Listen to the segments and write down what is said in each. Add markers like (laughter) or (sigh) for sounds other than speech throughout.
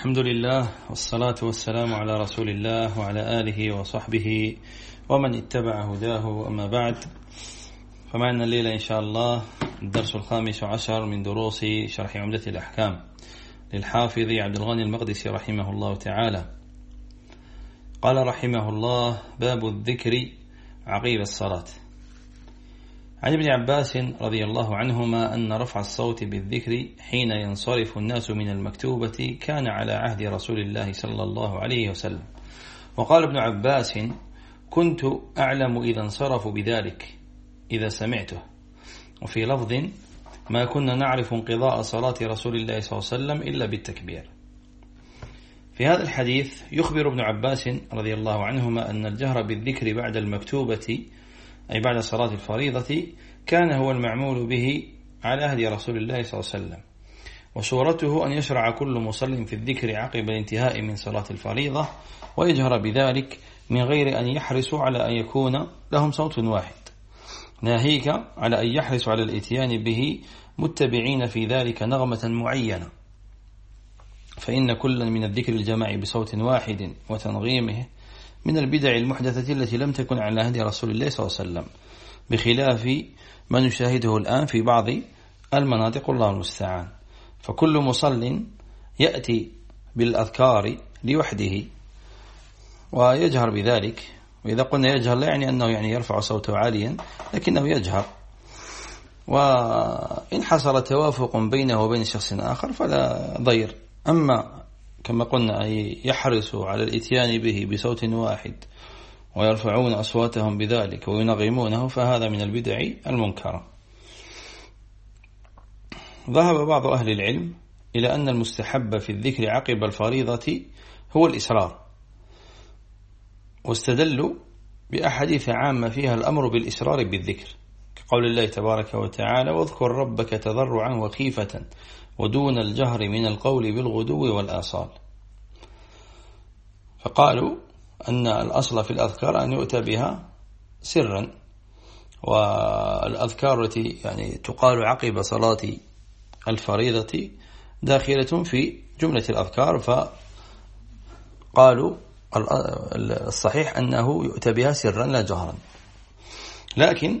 الحمد لله والصلاة والسلام على رسول الله وعلى آله وصحبه ومن اتبع هداه أما بعد. فمعنا الليلة إن شاء الله الدرس الخامس عشر من دروس شرح عمدة الأحكام للحافظ عبد الغني المقدسي رحمه الله تعالى. قال رحمه الله باب الذكر عقيب الصلاة. عن ابن عباس رضي الله عنهما أن رفع الصوت بالذكر حين ينصرف الناس من المكتوبة كان على عهد رسول الله صلى الله عليه وسلم. وقال ابن عباس كنت أعلم إذا انصرفوا بذلك إذا سمعته. وفي لفظ ما كنا نعرف انقضاء صلاة رسول الله صلى الله عليه وسلم إلا بالتكبير. في هذا الحديث يخبر ابن عباس رضي الله عنهما أن الجهر بالذكر بعد المكتوبة أي بعد صلاة الفريضة كان هو المعمول به على أهد رسول الله صلى الله عليه وسلم. وصورته أن يشرع كل مصل في الذكر عقب الانتهاء من صلاة الفريضة ويجهر بذلك من غير أن يحرصوا على أن يكون لهم صوت واحد. ناهيك على أن يحرصوا على الإتيان به متبعين في ذلك نغمة معينة. فإن كل من الذكر الجماعي بصوت واحد وتنغيمه من البدع المحدثة التي لم تكن على هدي رسول الله صلى الله عليه وسلم بخلاف ما نشاهده الآن في بعض المناطق. الله المستعان. فكل مصل يأتي بالأذكار لوحده ويجهر بذلك. وإذا قلنا يجهر لا يعني أنه يعني يرفع صوته عاليا لكنه يجهر. وإن حصل توافق بينه وبين شخص آخر فلا ضير. أما كما قلنا أي يحرصوا على الإتيان به بصوت واحد ويرفعون أصواتهم بذلك وينغمونه فهذا من البدع المنكرة. ذهب بعض أهل العلم إلى أن المستحب في الذكر عقب الفريضة هو الإسرار واستدلوا بأحاديث عامة فيها الأمر بالإسرار بالذكر. كقول الله تبارك وتعالى واذكر ربك تضرعا وخيفة ودون الجهر من القول بالغدو والآصال. فقالوا أن الأصل في الأذكار أن يؤتى بها سرا والأذكار التي يعني تقال عقب صلاة الفريضة داخلة في جملة الأذكار فقالوا الصحيح أنه يؤتى بها سرا لا جهرا. لكن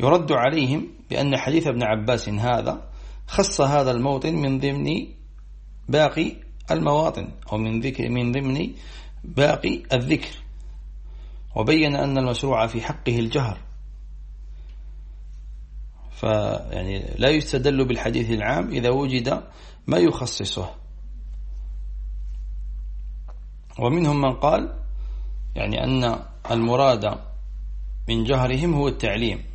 يرد عليهم بأن حديث ابن عباس هذا خص هذا الموطن من ضمن باقي المواطن أو من ذكر من ضمن باقي الذكر. وبين أن المشروع في حقه الجهر. فيعني لا يستدل بالحديث العام إذا وجد ما يخصصه. ومنهم من قال يعني أن المراد من جهرهم هو التعليم.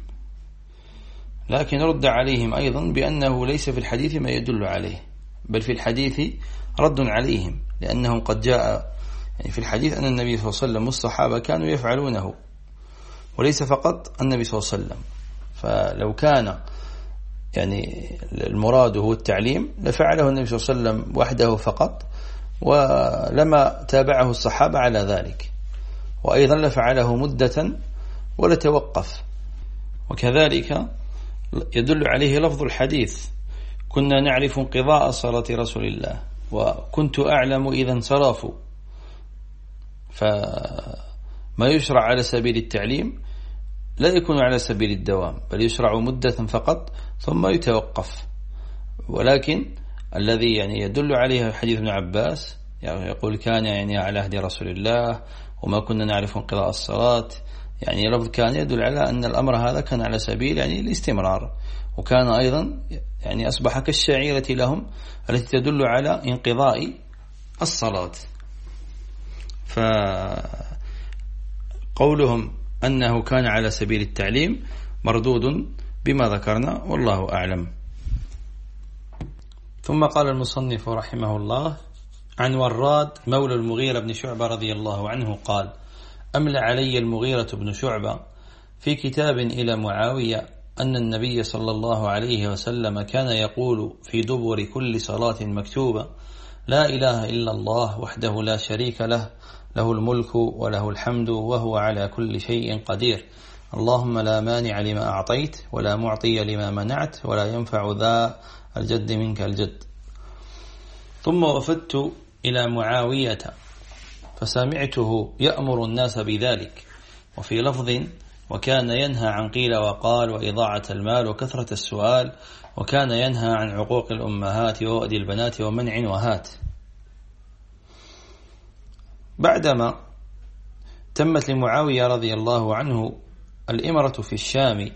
لكن رد عليهم أيضا بأنه ليس في الحديث ما يدل عليه بل في الحديث رد عليهم لأنه قد جاء يعني في الحديث أن النبي صلى الله عليه وسلم والصحابة كانوا يفعلونه وليس فقط النبي صلى الله عليه وسلم. فلو كان يعني المراد هو التعليم لفعله النبي صلى الله عليه وسلم وحده فقط ولما تابعه الصحابة على ذلك. وأيضا لفعله مدة ولتوقف. وكذلك يدل عليه لفظ الحديث. كنا نعرف انقضاء صلاة رسول الله وكنت أعلم إذا انصرفوا فما يشرع على سبيل التعليم لا يكون على سبيل الدوام بل يشرع مدة فقط ثم يتوقف. ولكن الذي يعني يدل عليه حديث ابن عباس يعني يقول كان يعني على عهد رسول الله وما كنا نعرف انقضاء الصلاة يعني لفظ كان يدل على أن الأمر هذا كان على سبيل يعني الاستمرار. وكان أيضا يعني أصبح كالشعيرة لهم التي تدل على انقضاء الصلاة. فقولهم أنه كان على سبيل التعليم مردود بما ذكرنا والله أعلم. ثم قال المصنف رحمه الله عن وراد مولى المغيرة بن شعبة رضي الله عنه قال أملى علي المغيرة بن شعبة في كتاب إلى معاوية أن النبي صلى الله عليه وسلم كان يقول في دبر كل صلاة مكتوبة لا إله إلا الله وحده لا شريك له له الملك وله الحمد وهو على كل شيء قدير. اللهم لا مانع لما أعطيت ولا معطي لما منعت ولا ينفع ذا الجد منك الجد. ثم وفدت إلى معاوية. فسمعته يأمر الناس بذلك. وفي لفظ وكان ينهى عن قيل وقال وإضاعة المال وكثرة السؤال وكان ينهى عن عقوق الأمهات ووأد البنات ومنع وهات. بعدما تمت لمعاوية رضي الله عنه الإمرة في الشام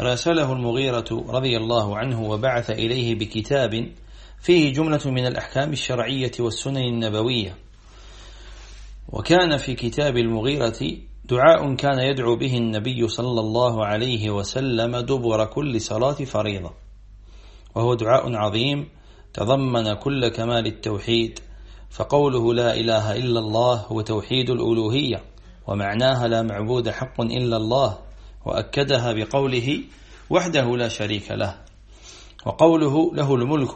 راسله المغيرة رضي الله عنه وبعث إليه بكتاب فيه جملة من الأحكام الشرعية والسنن النبوية. وكان في كتاب المغيرة دعاء كان يدعو به النبي صلى الله عليه وسلم دبر كل صلاة فريضة. وهو دعاء عظيم تضمن كل كمال التوحيد فقوله لا إله إلا الله هو توحيد الألوهية ومعناها لا معبود حق إلا الله وأكدها بقوله وحده لا شريك له. وقوله له الملك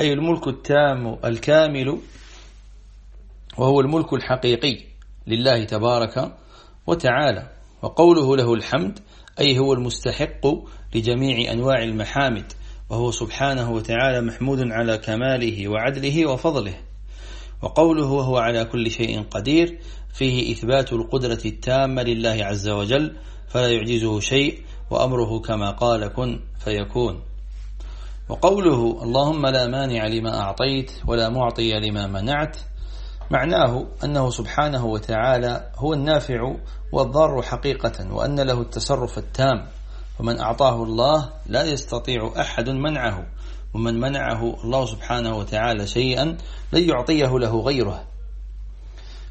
أي الملك التام الكامل وهو الملك الحقيقي لله تبارك وتعالى. وقوله له الحمد أي هو المستحق لجميع أنواع المحامد وهو سبحانه وتعالى محمود على كماله وعدله وفضله. وقوله وهو على كل شيء قدير فيه إثبات القدرة التامة لله عز وجل فلا يعجزه شيء وأمره كما قال كن فيكون. وقوله اللهم لا مانع لما أعطيت ولا معطي لما منعت معناه أنه سبحانه وتعالى هو النافع والضار حقيقة وأن له التصرف التام. ومن أعطاه الله لا يستطيع أحد منعه. ومن منعه الله سبحانه وتعالى شيئا لن يعطيه له غيره.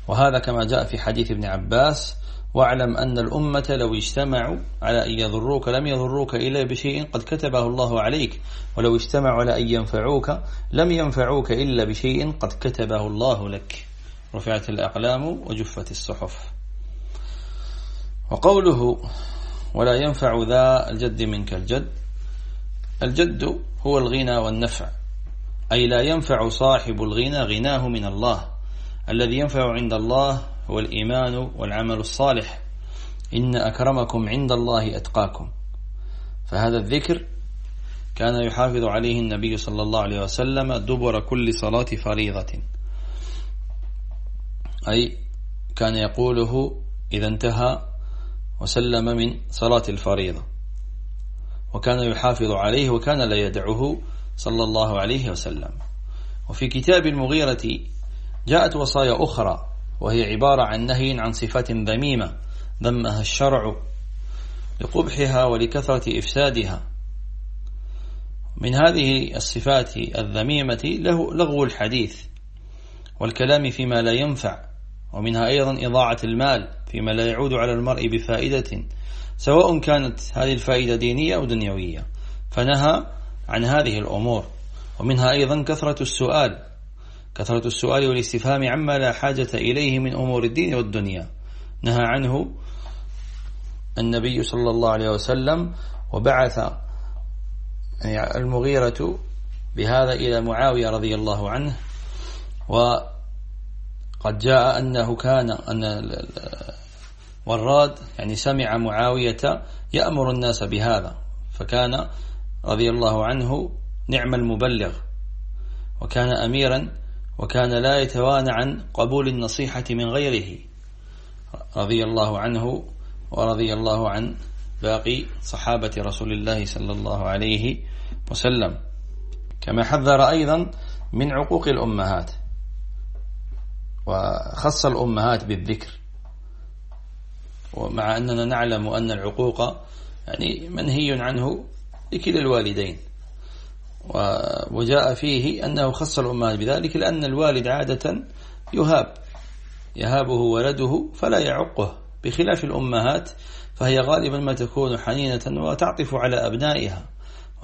وهذا كما جاء في حديث ابن عباس واعلم أن الأمة لو اجتمعوا على أن يضروك لم يضروك إلا بشيء قد كتبه الله عليك. ولو اجتمعوا على أن ينفعوك لم ينفعوك إلا بشيء قد كتبه الله لك. رفعت الأقلام وجفت الصحف. وقوله ولا ينفع ذا الجد منك الجد الجد هو الغنى والنفع أي لا ينفع صاحب الغنى غناه من الله. الذي ينفع عند الله هو الإيمان والعمل الصالح. إن أكرمكم عند الله أتقاكم. فهذا الذكر كان يحافظ عليه النبي صلى الله عليه وسلم دبر كل صلاة فريضة. أي كان يقوله إذا انتهى وسلم من صلاة الفريضة. وكان يحافظ عليه وكان لا يدعه صلى الله عليه وسلم. وفي كتاب المغيرة جاءت وصايا أخرى وهي عبارة عن نهي عن صفات ذميمة ذمها الشرع لقبحها ولكثرة إفسادها. من هذه الصفات الذميمة له لغو الحديث والكلام فيما لا ينفع. ومنها أيضا إضاعة المال فيما لا يعود على المرء بفائدة سواء كانت هذه الفائدة دينية أو دنيوية. فنهى عن هذه الأمور. ومنها أيضا كثرة السؤال كثرة السؤال والاستفهام عما لا حاجة إليه من أمور الدين والدنيا. نهى عنه النبي صلى الله عليه وسلم وبعث المغيرة بهذا إلى معاوية رضي الله عنه. وقد جاء أنه كان أن والراد يعني سمع معاوية يأمر الناس بهذا فكان رضي الله عنه نعم المبلغ وكان أميرا وكان لا يتوانى عن قبول النصيحة من غيره. رضي الله عنه ورضي الله عن باقي صحابة رسول الله صلى الله عليه وسلم. كما حذر أيضا من عقوق الأمهات. وخص الأمهات بالذكر. ومع أننا نعلم أن العقوق يعني منهي عنه لكلا الوالدين. وجاء فيه أنه خص الأمهات بذلك لأن الوالد عادة يهاب. يهابه ولده فلا يعقه. بخلاف الأمهات فهي غالبا ما تكون حنينة وتعطف على أبنائها.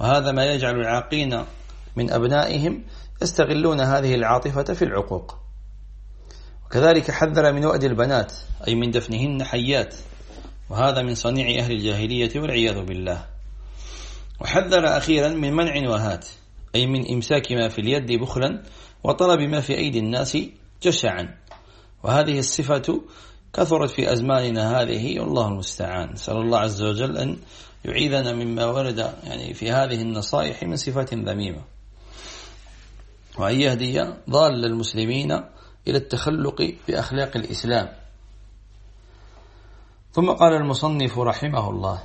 وهذا ما يجعل العاقين من أبنائهم يستغلون هذه العاطفة في العقوق. وكذلك حذر من وأد البنات أي من دفنهن حيات وهذا من صنيع أهل الجاهلية والعياذ بالله. وحذر أخيرا من منع وهات أي من إمساك ما في اليد بخلا وطلب ما في أيدي الناس جشعا. وهذه الصفة كثرت في أزماننا هذه والله المستعان. نسأل الله عز وجل أن يعيذنا مما ورد يعني في هذه النصائح من صفات ذميمة. وأن يهدي ضال المسلمين إلى التخلق بأخلاق الإسلام. ثم قال المصنف رحمه الله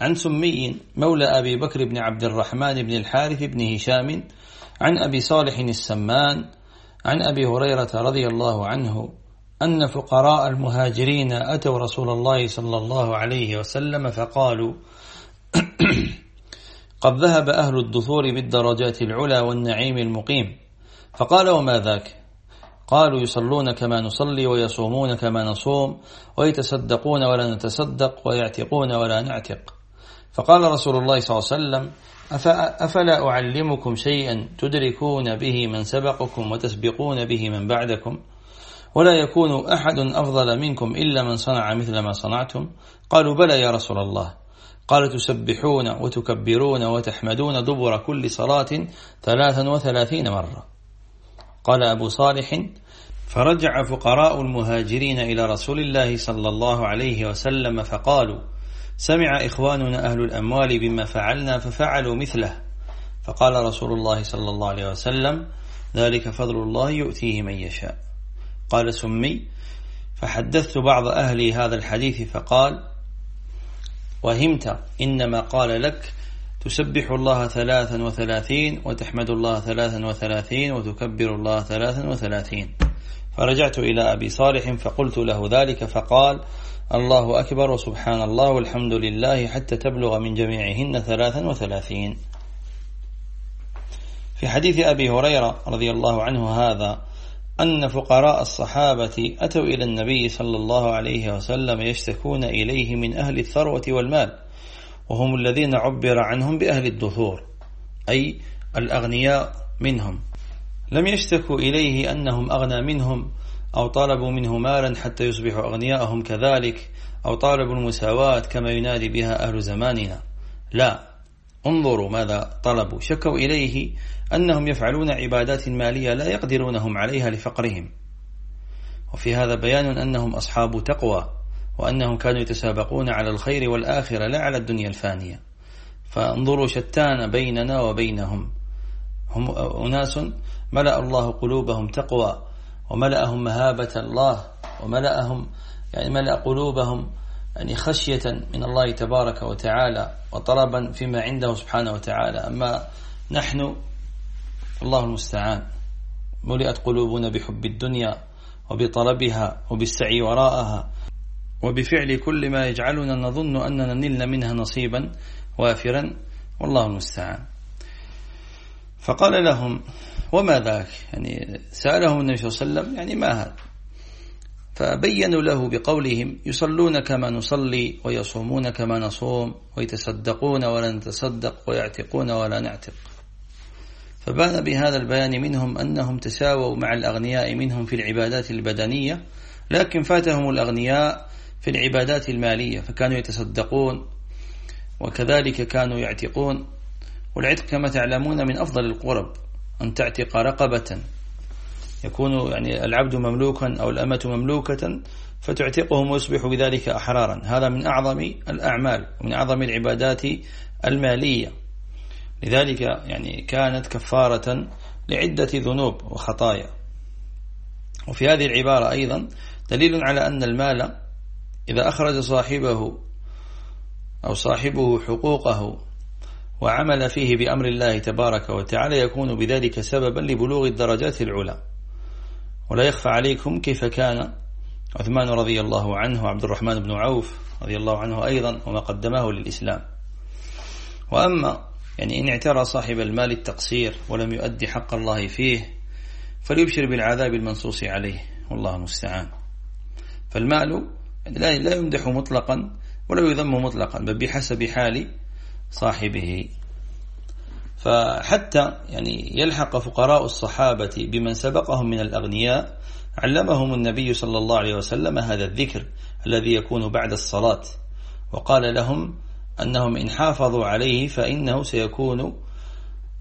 عن سمي مولى أبي بكر بن عبد الرحمن بن الحارث بن هشام عن أبي صالح السمان عن أبي هريرة رضي الله عنه أن فقراء المهاجرين أتوا رسول الله صلى الله عليه وسلم فقالوا (coughs) قد ذهب أهل الدثور بالدرجات العلا والنعيم المقيم. فقال وما ذاك؟ قالوا يصلون كما نصلي ويصومون كما نصوم ويتصدقون ولا نتصدق ويعتقون ولا نعتق. فقال رسول الله صلى الله عليه وسلم أفلا أعلمكم شيئا تدركون به من سبقكم وتسبقون به من بعدكم؟ ولا يكون أحد أفضل منكم إلا من صنع مثل ما صنعتم؟ قالوا بلى يا رسول الله. قال تسبحون وتكبرون وتحمدون دبر كل صلاة ثلاثا وثلاثين مرة. قال أبو صالح فرجع فقراء المهاجرين إلى رسول الله صلى الله عليه وسلم فقالوا سمع إخواننا أهل الأموال بما فعلنا ففعلوا مثله. فقال رسول الله صلى الله عليه وسلم ذلك فضل الله يؤتيه من يشاء. قال سمي فحدثت بعض أهلي هذا الحديث فقال وهمت إنما قال لك تسبح الله ثلاثا وثلاثين وتحمد الله ثلاثا وثلاثين وتكبر الله ثلاثا وثلاثين. فرجعت إلى أبي صالح فقلت له ذلك فقال الله أكبر وسبحان الله والحمد لله حتى تبلغ من جميعهن ثلاثا وثلاثين. في حديث أبي هريرة رضي الله عنه هذا أن فقراء الصحابة أتوا إلى النبي صلى الله عليه وسلم يشتكون إليه من أهل الثروة والمال. وهم الذين عبر عنهم بأهل الدثور أي الأغنياء منهم. لم يشتكوا إليه أنهم أغنى منهم أو طالبوا منه مالا حتى يصبحوا أغنياءهم كذلك أو طالبوا المساواة كما ينادي بها أهل زماننا. لا انظروا ماذا طلبوا. شكوا إليه أنهم يفعلون عبادات مالية لا يقدرونهم عليها لفقرهم. وفي هذا بيان أنهم أصحاب تقوى. وأنهم كانوا يتسابقون على الخير والآخرة لا على الدنيا الفانية. فانظروا شتان بيننا وبينهم. هم أناس ملأ الله قلوبهم تقوى وملأهم مهابة الله وملأهم يعني ملأ قلوبهم يعني خشية من الله تبارك وتعالى وطلبا فيما عنده سبحانه وتعالى. أما نحن الله المستعان. ملئت قلوبنا بحب الدنيا وبطلبها وبالسعي وراءها. وبفعل كل ما يجعلنا نظن أننا نلنا منها نصيبا وافرا والله المستعان. فقال لهم وما ذاك؟ يعني سألهم النبي صلى الله عليه وسلم يعني ما هذا؟ فبينوا له بقولهم يصلون كما نصلي ويصومون كما نصوم ويتصدقون ولا نتصدق ويعتقون ولا نعتق. فبان بهذا البيان منهم أنهم تساووا مع الأغنياء منهم في العبادات البدنية لكن فاتهم الأغنياء في العبادات المالية فكانوا يتصدقون وكذلك كانوا يعتقون. والعتق كما تعلمون من أفضل القرب أن تعتق رقبة. يكون يعني العبد مملوكا أو الأمة مملوكة فتعتقهم ويصبح بذلك أحرارا. هذا من أعظم الأعمال ومن أعظم العبادات المالية. لذلك يعني كانت كفارة لعدة ذنوب وخطايا. وفي هذه العبارة أيضا دليل على أن المال إذا أخرج صاحبه أو صاحبه حقوقه وعمل فيه بأمر الله تبارك وتعالى يكون بذلك سببا لبلوغ الدرجات العلى. ولا يخفى عليكم كيف كان عثمان رضي الله عنه وعبد الرحمن بن عوف رضي الله عنه أيضا وما قدمه للإسلام. وأما يعني إن اعترى صاحب المال التقصير ولم يؤدي حق الله فيه فليبشر بالعذاب المنصوص عليه. والله المستعان. فالمال لا يمدح مطلقا ولا يذم مطلقا بل بحسب حال صاحبه. فحتى يعني يلحق فقراء الصحابة بمن سبقهم من الأغنياء علمهم النبي صلى الله عليه وسلم هذا الذكر الذي يكون بعد الصلاة وقال لهم أنهم إن حافظوا عليه فإنه سيكون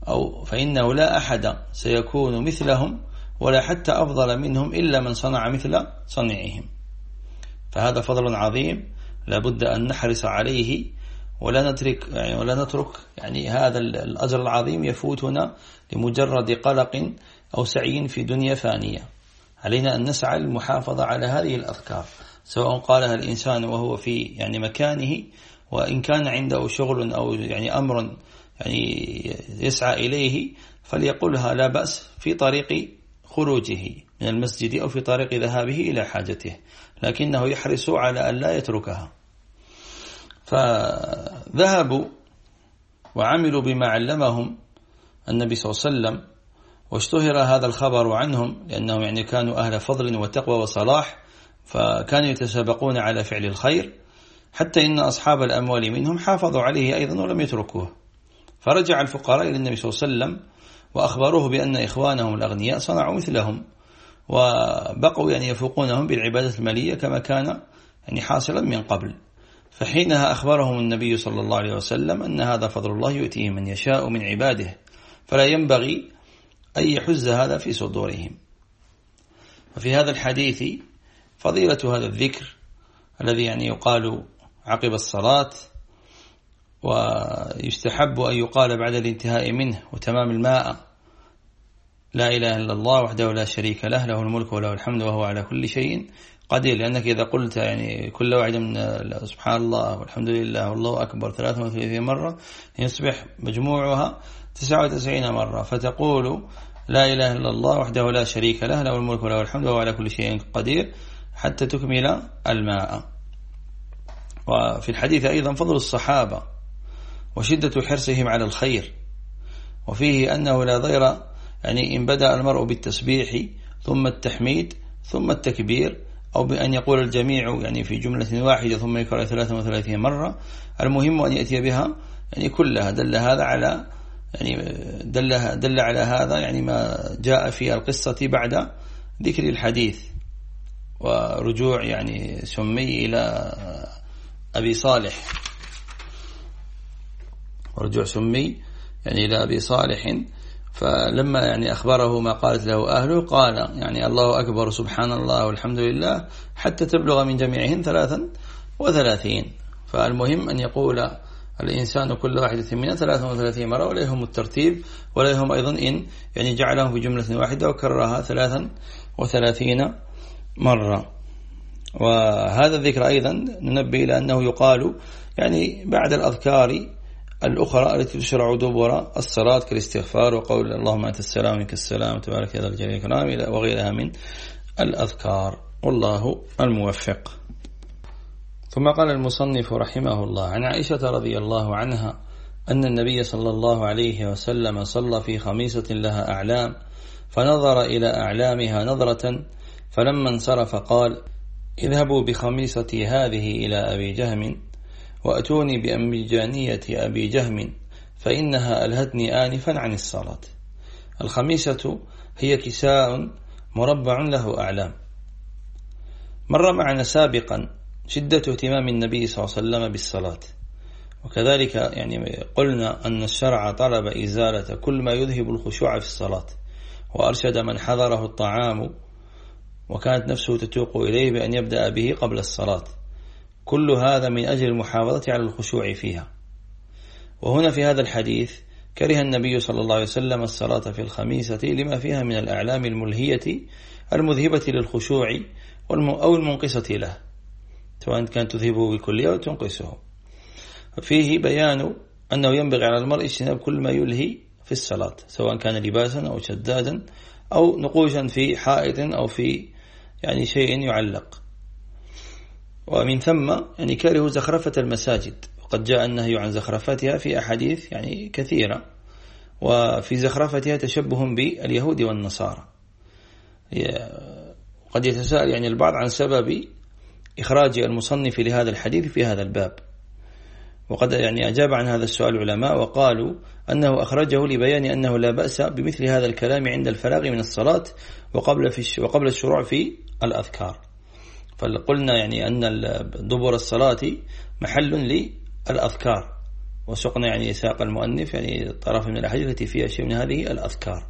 أو فإنه لا أحد سيكون مثلهم ولا حتى أفضل منهم إلا من صنع مثل صنعهم. فهذا فضل عظيم. لابد أن نحرص عليه ولا نترك يعني ولا نترك يعني هذا الأجر العظيم يفوتنا لمجرد قلق أو سعي في دنيا فانية. علينا أن نسعى للمحافظة على هذه الأذكار سواء قالها الإنسان وهو في يعني مكانه وإن كان عنده شغل أو يعني أمر يعني يسعى إليه فليقولها لا بأس في طريق خروجه من المسجد أو في طريق ذهابه إلى حاجته. لكنه يحرص على أن لا يتركها. فذهبوا وعملوا بما علمهم النبي صلى الله عليه وسلم واشتهر هذا الخبر عنهم لأنهم يعني كانوا أهل فضل وتقوى وصلاح فكانوا يتسابقون على فعل الخير حتى إن أصحاب الأموال منهم حافظوا عليه أيضا ولم يتركوه. فرجع الفقراء إلى النبي صلى الله عليه وسلم وأخبروه بأن إخوانهم الأغنياء صنعوا مثلهم. وبقوا يعني يفوقونهم بالعبادة المالية كما كان يعني حاصلا من قبل. فحينها أخبرهم النبي صلى الله عليه وسلم أن هذا فضل الله يؤتيه من يشاء من عباده فلا ينبغي أن يحز هذا في صدورهم. وفي هذا الحديث فضيلة هذا الذكر الذي يعني يقال عقب الصلاة ويستحب أن يقال بعد الانتهاء منه وتمام الماء لا إله إلا الله وحده لا شريك له له الملك وله الحمد وهو على كل شيء قدير. لأنك إذا قلت يعني كل واحد من سبحان الله والحمد لله والله أكبر 33 مرة يصبح مجموعها 99 مرة. فتقول لا إله إلا الله وحده لا شريك له له الملك وله الحمد وهو على كل شيء قدير حتى تكمل الماء. وفي الحديث أيضا فضل الصحابة وشدة حرصهم على الخير وفيه أنه لا ضير يعني إن بدأ المرء بالتسبيح ثم التحميد ثم التكبير أو بأن يقول الجميع يعني في جملة واحدة ثم يكرر 33 مرة المهم أن يأتي بها يعني كلها دل هذا على يعني دل, دل على هذا يعني ما جاء في القصة بعد ذكر الحديث ورجوع يعني سمي إلى أبي صالح. ورجوع سمي يعني إلى أبي صالح فلما يعني أخبره ما قالت له أهله قال يعني الله أكبر سبحان الله والحمد لله حتى تبلغ من جميعهن ثلاثا وثلاثين. فالمهم أن يقول الإنسان كل واحدة منها 33 مرة ولا يهم الترتيب ولا يهم أيضا إن يعني جعلهم في جملة واحدة وكررها 33 مرة. وهذا الذكر أيضا ننبه إلى أنه يقال يعني بعد الأذكار الأخرى التي تشرع دبر الصلاة كالاستغفار وقول اللهم أنت السلام منك السلام تبارك هذا الجليل الكرام وغيرها من الأذكار. والله الموفق. ثم قال المصنف رحمه الله عن عائشة رضي الله عنها أن النبي صلى الله عليه وسلم صلى في خميسة لها أعلام فنظر إلى أعلامها نظرة فلما انصرف قال اذهبوا بخميصتي هذه إلى أبي جهم. وأتوني بأمجانية أبي جهم فإنها ألهتني آنفا عن الصلاة. الخميسة هي كساء مربع له أعلام. مر معنا سابقا شدة اهتمام النبي صلى الله عليه وسلم بالصلاة. وكذلك يعني قلنا أن الشرع طلب إزالة كل ما يذهب الخشوع في الصلاة وأرشد من حضره الطعام وكانت نفسه تتوق إليه بأن يبدأ به قبل الصلاة. كل هذا من أجل المحافظة على الخشوع فيها. وهنا في هذا الحديث كره النبي صلى الله عليه وسلم الصلاة في الخميسة لما فيها من الأعلام الملهية المذهبة للخشوع أو المنقصة له. سواء كانت تذهبه بكلية أو تنقصه. فيه بيان أنه ينبغي على المرء اجتناب كل ما يلهي في الصلاة سواء كان لباسا أو شدادا أو نقوشا في حائط أو في يعني شيء يعلق. ومن ثم يعني كره زخرفة المساجد. وقد جاء النهي عن زخرفتها في أحاديث يعني كثيرة. وفي زخرفتها تشبه باليهود والنصارى. قد يتساءل يعني البعض عن سبب إخراج المصنف لهذا الحديث في هذا الباب. وقد يعني أجاب عن هذا السؤال العلماء وقالوا أنه أخرجه لبيان أنه لا بأس بمثل هذا الكلام عند الفراغ من الصلاة وقبل, في وقبل الشروع في الأذكار. فقلنا يعني أن دبر الصلاة محل للأذكار. وسقنا يعني ساق المؤنف يعني طرف من الأحاديث التي فيها شيء من هذه الأذكار.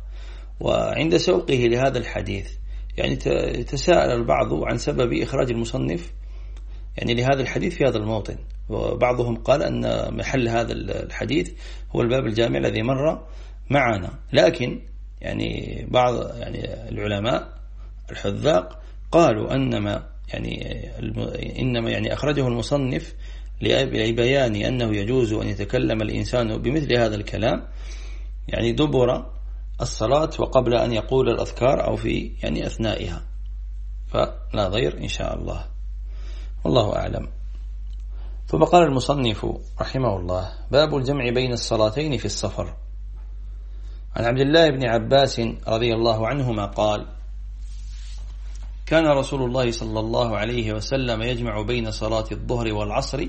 وعند سوقه لهذا الحديث يعني تساءل البعض عن سبب إخراج المصنف يعني لهذا الحديث في هذا الموطن. وبعضهم قال أن محل هذا الحديث هو الباب الجامع الذي مر معنا. لكن يعني بعض يعني العلماء الحذاق قالوا أنما يعني إنما يعني أخرجه المصنف لبيان أنه يجوز أن يتكلم الإنسان بمثل هذا الكلام. يعني دبر الصلاة وقبل أن يقول الأذكار أو في يعني أثنائها. فلا ضير إن شاء الله. والله أعلم. ثم قال المصنف رحمه الله باب الجمع بين الصلاتين في السفر. عن عبد الله بن عباس رضي الله عنهما قال كان رسول الله صلى الله عليه وسلم يجمع بين صلاة الظهر والعصر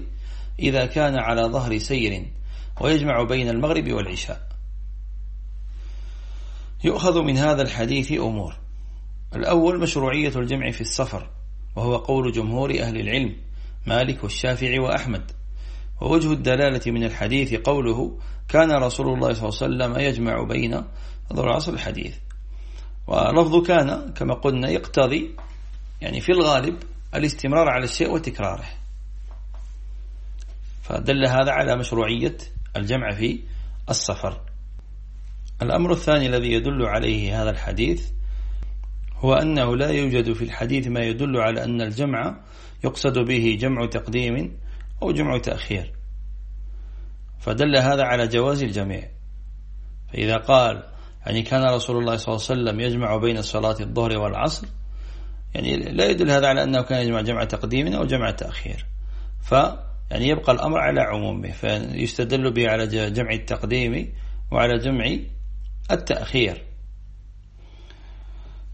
إذا كان على ظهر سير ويجمع بين المغرب والعشاء. يؤخذ من هذا الحديث أمور. الأول مشروعية الجمع في السفر وهو قول جمهور أهل العلم مالك والشافعي وأحمد. ووجه الدلالة من الحديث قوله كان رسول الله صلى الله عليه وسلم يجمع بين ظهر العصر الحديث. ولفظ كان كما قلنا يقتضي يعني في الغالب الاستمرار على الشيء وتكراره. فدل هذا على مشروعية الجمع في السفر. الأمر الثاني الذي يدل عليه هذا الحديث هو أنه لا يوجد في الحديث ما يدل على أن الجمع يقصد به جمع تقديم أو جمع تأخير. فدل هذا على جواز الجميع. فإذا قال يعني كان رسول الله صلى الله عليه وسلم يجمع بين صلاة الظهر والعصر يعني لا يدل هذا على أنه كان يجمع جمع تقديم أو جمع تأخير. ف يعني يبقى الأمر على عمومه فيستدل به على جمع التقديم وعلى جمع التأخير.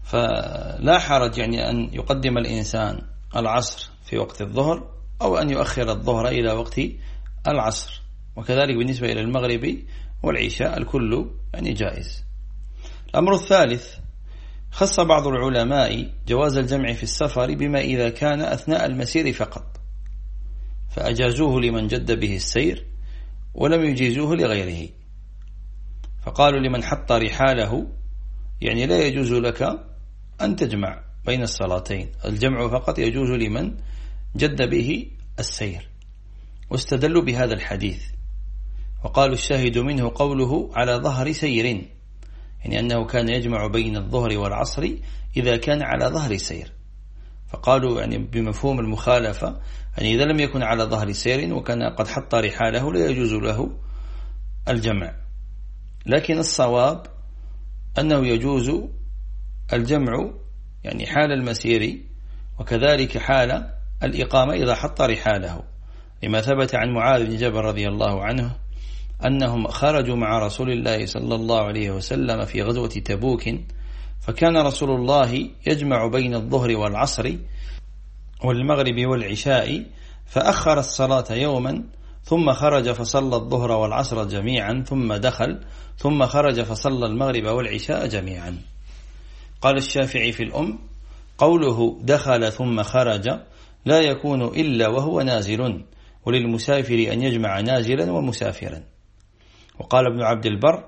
فلا حرج يعني أن يقدم الإنسان العصر في وقت الظهر أو أن يؤخر الظهر إلى وقت العصر. وكذلك بالنسبة إلى المغرب والعشاء الكل يعني جائز. الأمر الثالث خص بعض العلماء جواز الجمع في السفر بما إذا كان أثناء المسير فقط فأجازوه لمن جد به السير ولم يجيزوه لغيره. فقالوا لمن حط رحاله يعني لا يجوز لك أن تجمع بين الصلاتين الجمع فقط يجوز لمن جد به السير. واستدلوا بهذا الحديث وقالوا الشاهد منه قوله على ظهر سير. يعني أنه كان يجمع بين الظهر والعصر إذا كان على ظهر سير. فقالوا يعني بمفهوم المخالفة يعني إذا لم يكن على ظهر سير وكان قد حط رحاله لا يجوز له الجمع. لكن الصواب أنه يجوز الجمع يعني حال المسير وكذلك حال الإقامة إذا حط رحاله. لما ثبت عن معاذ بن جبل رضي الله عنه أنهم خرجوا مع رسول الله صلى الله عليه وسلم في غزوة تبوك فكان رسول الله يجمع بين الظهر والعصر والمغرب والعشاء فأخر الصلاة يوما ثم خرج فصلى الظهر والعصر جميعا ثم دخل ثم خرج فصلى المغرب والعشاء جميعا. قال الشافعي في الأم قوله دخل ثم خرج لا يكون إلا وهو نازل وللمسافر أن يجمع نازلا ومسافرا. وقال ابن عبد البر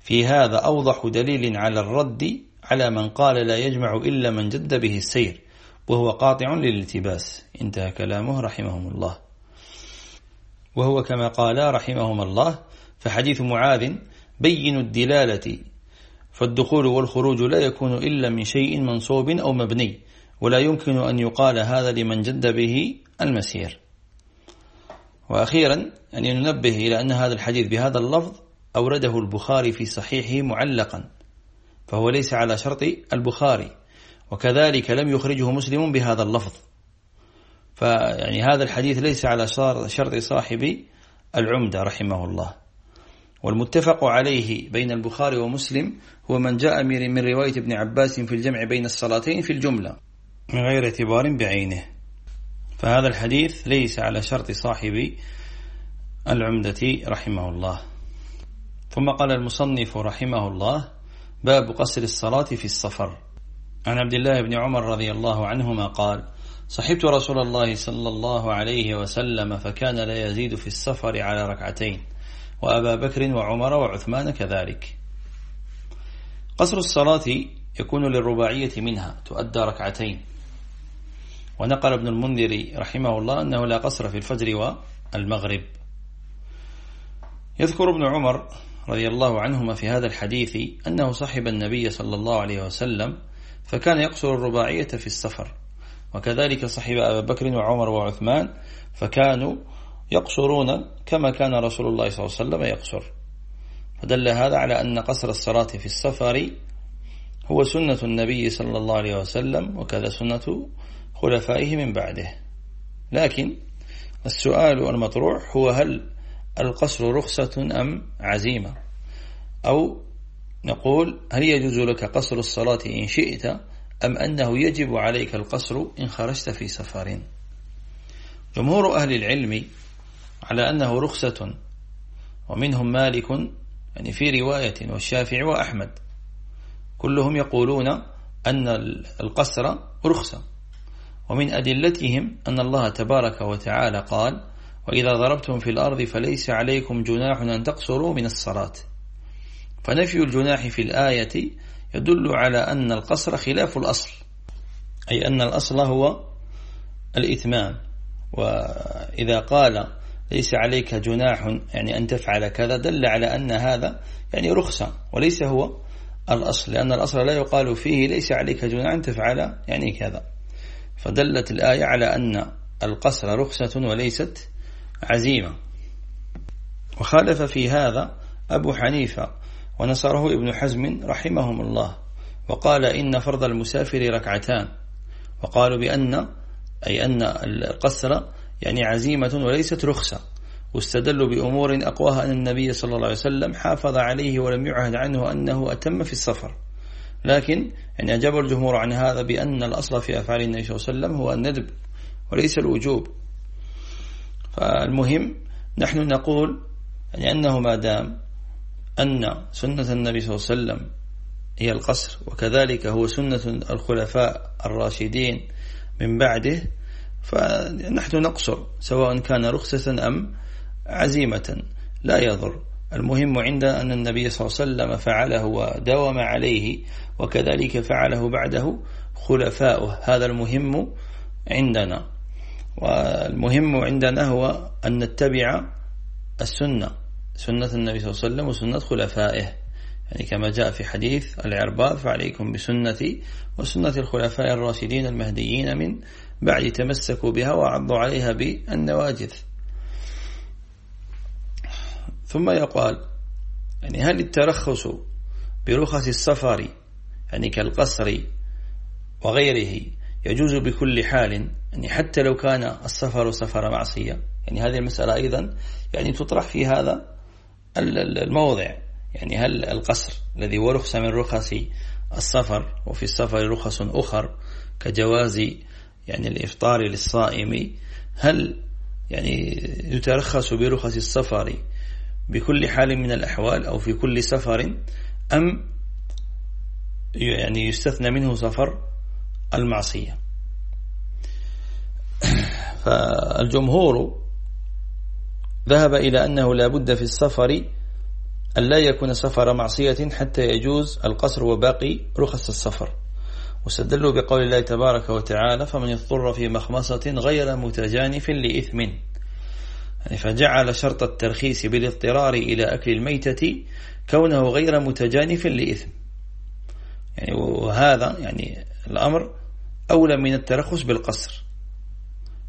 في هذا أوضح دليل على الرد على من قال لا يجمع إلا من جد به السير وهو قاطع للالتباس. انتهى كلامه رحمهم الله. وهو كما قال رحمهم الله فحديث معاذ بين الدلالة فالدخول والخروج لا يكون إلا من شيء منصوب أو مبني ولا يمكن أن يقال هذا لمن جد به المسير. وأخيرا أن ننبه إلى أن هذا الحديث بهذا اللفظ أورده البخاري في صحيحه معلقا فهو ليس على شرط البخاري وكذلك لم يخرجه مسلم بهذا اللفظ. فيعني هذا الحديث ليس على شرط صاحب العمدة رحمه الله. والمتفق عليه بين البخاري ومسلم هو من جاء من رواية ابن عباس في الجمع بين الصلاتين في الجملة من غير اعتبار بعينه. فهذا الحديث ليس على شرط صاحب العمدة رحمه الله. ثم قال المصنف رحمه الله باب قصر الصلاة في السفر. عن عبد الله بن عمر رضي الله عنهما قال صحبت رسول الله صلى الله عليه وسلم فكان لا يزيد في السفر على ركعتين وأبا بكر وعمر وعثمان كذلك. قصر الصلاة يكون للرباعية منها تؤدى ركعتين. ونقل ابن المنذر رحمه الله أنه لا قصر في الفجر المغرب يذكر ابن عمر رضي الله عنهما في هذا الحديث أنه صحب النبي صلى الله عليه وسلم فكان يقصر الرباعية في السفر وكذلك صحب أبا بكر وعمر وعثمان فكانوا يقصرون كما كان رسول الله صلى الله عليه وسلم يقصر. فدل هذا على أن قصر الصلاة في السفر هو سنة النبي صلى الله عليه وسلم وكذا سنة خلفائه من بعده. لكن السؤال المطروح هو هل القصر رخصة أم عزيمة؟ أو نقول هل يجوز لك قصر الصلاة إن شئت أم أنه يجب عليك القصر إن خرجت في سفر؟ جمهور أهل العلم على أنه رخصة ومنهم مالك يعني في رواية والشافعي وأحمد كلهم يقولون أن القصر رخصة. ومن أدلتهم أن الله تبارك وتعالى قال وإذا ضربتم في الأرض فليس عليكم جناح أن تقصروا من الصلاة فنفي الجناح في الآية يدل على أن القصر خلاف الأصل أي أن الأصل هو الإتمام. وإذا قال ليس عليك جناح يعني أن تفعل كذا دل على أن هذا يعني رخصة وليس هو الأصل لأن الأصل لا يقال فيه ليس عليك جناح أن تفعل يعني كذا فدلت الآية على أن القصر رخصة وليست عزيمة. وخالف في هذا أبو حنيفة ونصره ابن حزم رحمهم الله وقال إن فرض المسافر ركعتان وقالوا بأن أي أن القصر يعني عزيمة وليست رخصة واستدلوا بأمور أقواها أن النبي صلى الله عليه وسلم حافظ عليه ولم يعهد عنه أنه أتم في السفر. لكن يعني أجاب الجمهور عن هذا بأن الأصل في أفعال النبي صلى الله عليه وسلم هو الندب وليس الوجوب. فالمهم نحن نقول يعني أنه ما دام أن سنة النبي صلى الله عليه وسلم هي القصر وكذلك هو سنة الخلفاء الراشدين من بعده فنحن نقصر سواء كان رخصة أم عزيمة لا يضر. المهم عند أن النبي صلى الله عليه وسلم فعله وداوم عليه وكذلك فعله بعده خلفاؤه. هذا المهم عندنا. والمهم عندنا هو أن نتبع السنة سنة النبي صلى الله عليه وسلم وسنة خلفائه. يعني كما جاء في حديث العرباء فعليكم بسنتي وسنة الخلفاء الراشدين المهديين من بعد تمسكوا بها وعضوا عليها بالنواجذ. ثم يقال يعني هل الترخص برخص السفر يعني كالقصر وغيره يجوز بكل حال يعني حتى لو كان السفر سفر معصية؟ يعني هذه المسألة أيضا يعني تطرح في هذا الموضع يعني هل القصر الذي هو رخصة من رخص السفر وفي السفر رخص أخر كجواز يعني الإفطار للصائم هل يعني يترخص برخص السفر بكل حال من الأحوال أو في كل سفر أم يعني يستثنى منه سفر المعصية. (clears throat) فالجمهور ذهب إلى أنه لا بد في السفر أن لا يكون سفر معصية حتى يجوز القصر وباقي رخص السفر. واستدلوا بقول الله تبارك وتعالى فمن يضطر في مخمصة غير متجانف لإثم. يعني فجعل شرط الترخيص بالاضطرار إلى أكل الميتة كونه غير متجانف لإثم. يعني وهذا يعني الأمر أولى من الترخص بالقصر.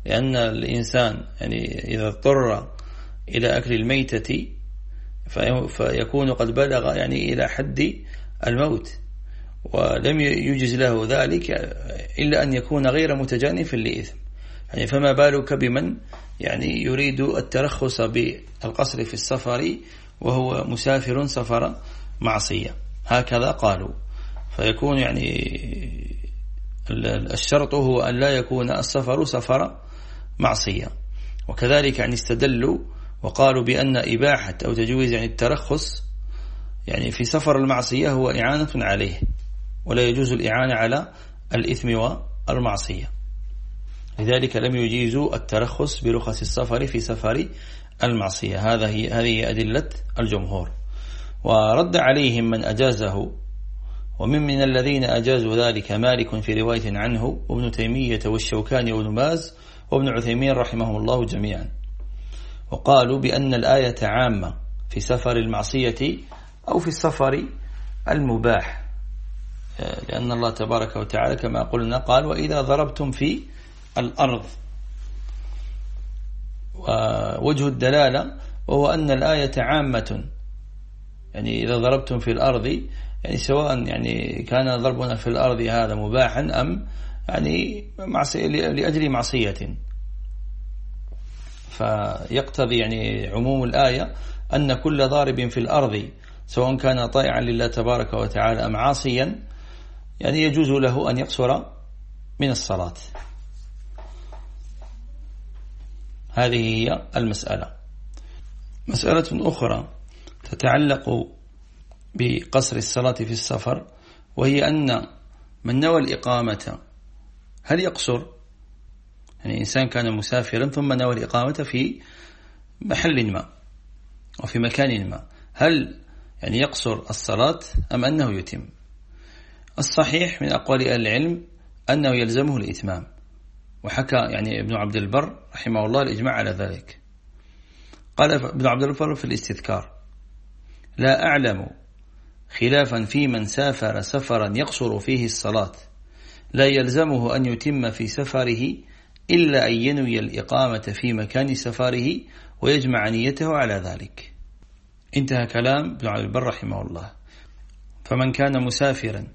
لأن الإنسان يعني إذا اضطر إلى أكل الميتة فيكون قد بلغ يعني إلى حد الموت. ولم يجز له ذلك إلا أن يكون غير متجانف لإثم. يعني فما بالك بمن يعني يريد الترخص بالقصر في السفر وهو مسافر سفر معصية؟ هكذا قالوا. فيكون يعني الشرط هو أن لا يكون السفر سفر معصية. وكذلك يعني استدلوا وقالوا بأن إباحة أو تجويز يعني الترخص يعني في سفر المعصية هو إعانة عليه ولا يجوز الإعانة على الإثم والمعصية. لذلك لم يجيزوا الترخص برخص السفر في سفر المعصية. هذا هي هذه أدلة الجمهور. ورد عليهم من أجازه ومن من الذين أجازوا ذلك مالك في رواية عنه وابن تيمية والشوكاني وابن باز وابن عثيمين رحمهم الله جميعا. وقالوا بأن الآية عامة في سفر المعصية أو في السفر المباح. لأن الله تبارك وتعالى كما قلنا قال وإذا ضربتم في الأرض. ووجه الدلالة وهو أن الآية عامة. يعني إذا ضربتم في الأرض يعني سواء يعني كان ضربنا في الأرض هذا مباحا أم يعني لأجل معصية. فيقتضي يعني عموم الآية أن كل ضارب في الأرض سواء كان طائعا لله تبارك وتعالى أم عاصيا يعني يجوز له أن يقصر من الصلاة. هذه هي المسألة. مسألة أخرى تتعلق بقصر الصلاة في السفر وهي أن من نوى الإقامة هل يقصر؟ يعني إنسان كان مسافرا ثم نوى الإقامة في محل ما وفي مكان ما. هل يعني يقصر الصلاة أم أنه يتم؟ الصحيح من أقوال أهل العلم أنه يلزمه الإتمام. وحكى يعني ابن عبد البر رحمه الله الإجماع على ذلك. قال ابن عبد البر في الاستذكار لا أعلم خلافا في من سافر سفرا يقصر فيه الصلاة. لا يلزمه أن يتم في سفره إلا أن ينوي الإقامة في مكان سفره ويجمع نيته على ذلك. انتهى كلام ابن عبد البر رحمه الله. فمن كان مسافرا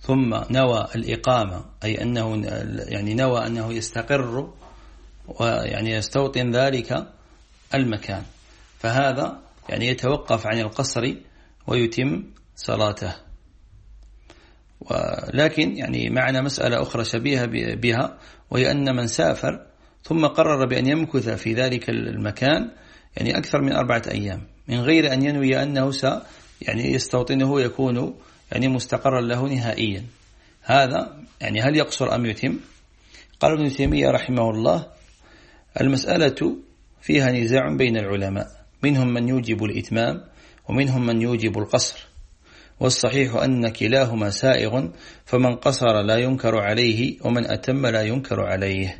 ثم نوى الإقامة أي أنه يعني نوى أنه يستقر ويعني يستوطن ذلك المكان. فهذا يعني يتوقف عن القصر ويتم صلاته. ولكن يعني معنا مسألة أخرى شبيهة بها وهي أن من سافر ثم قرر بأن يمكث في ذلك المكان يعني أكثر من أربعة أيام. من غير أن ينوي أنه س يعني يستوطنه يكون يعني مستقرا له نهائيا. هذا يعني هل يقصر أم يتم؟ قال ابن تيمية رحمه الله المسألة فيها نزاع بين العلماء منهم من يوجب الإتمام ومنهم من يوجب القصر. والصحيح أن كلاهما سائغ فمن قصر لا ينكر عليه ومن أتم لا ينكر عليه.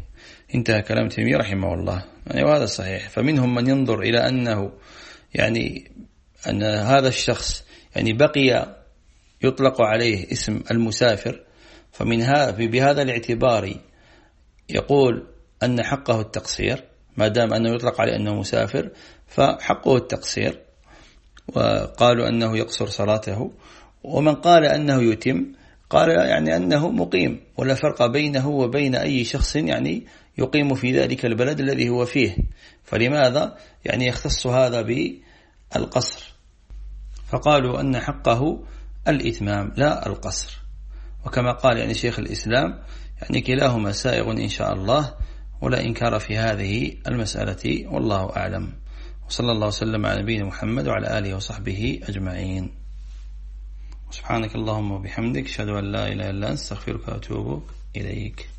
انتهى كلام تيمية رحمه الله. يعني وهذا صحيح. فمنهم من ينظر إلى أنه يعني أن هذا الشخص يعني بقي يطلق عليه اسم المسافر فمن بهذا الاعتبار يقول أن حقه التقصير ما دام أنه يطلق عليه أنه مسافر فحقه التقصير وقالوا أنه يقصر صلاته. ومن قال أنه يتم قال يعني أنه مقيم ولا فرق بينه وبين أي شخص يعني يقيم في ذلك البلد الذي هو فيه. فلماذا؟ يعني يختص هذا بالقصر. فقالوا أن حقه الإتمام لا القصر. وكما قال يعني شيخ الإسلام يعني كلاهما سائغ إن شاء الله ولا إنكار في هذه المسألة والله أعلم. وصلى الله وسلم على نبينا محمد وعلى آله وصحبه أجمعين. سبحانك اللهم وبحمدك أشهد أن لا إله إلا أنت أستغفرك وأتوب إليك.